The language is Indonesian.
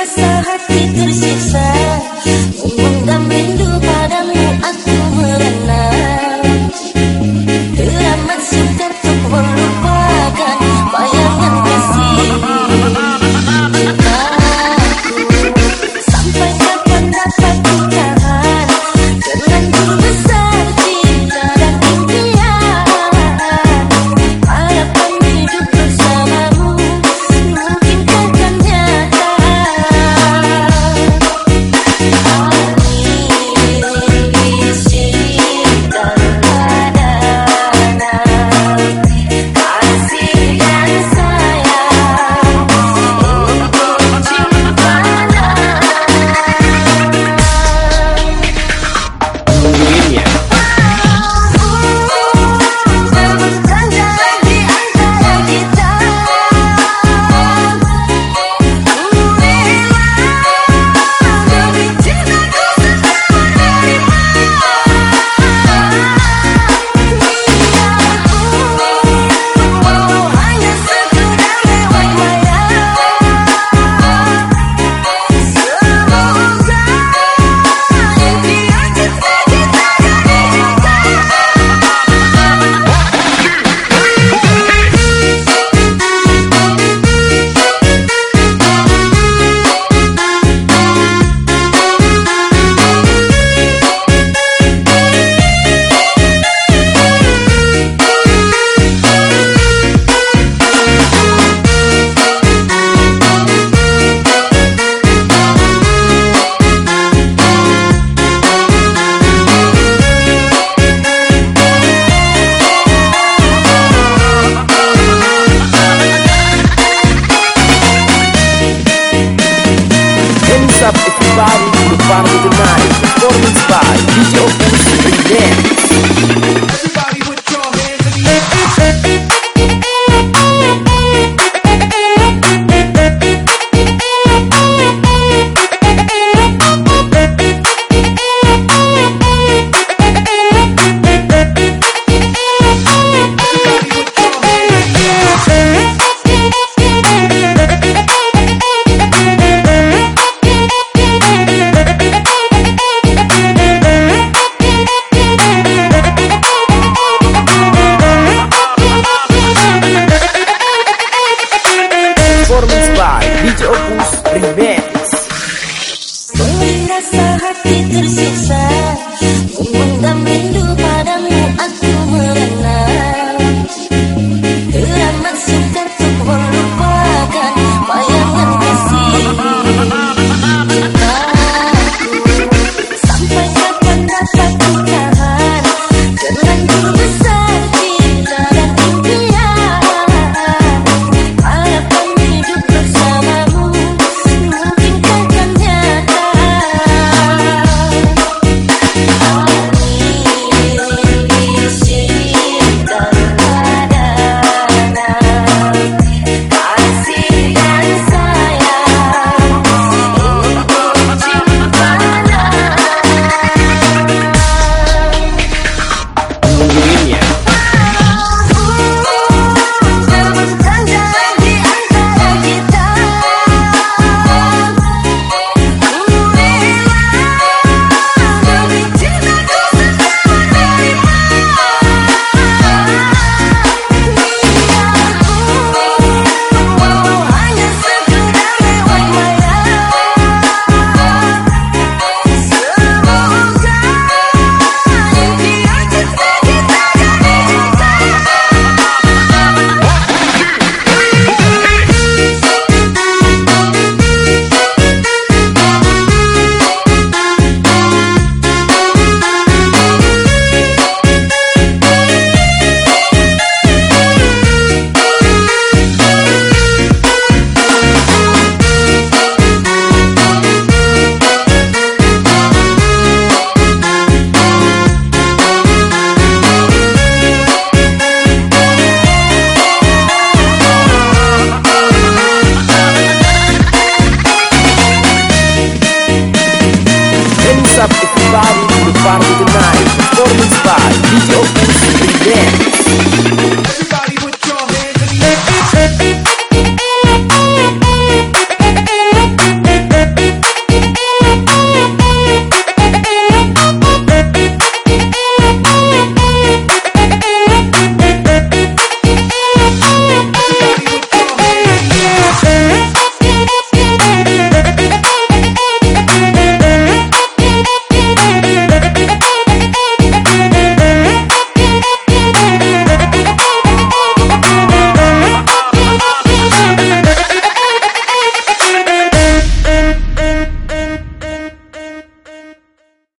hingga hati tersiksa memang rindu passa rápido Yo, sleep there.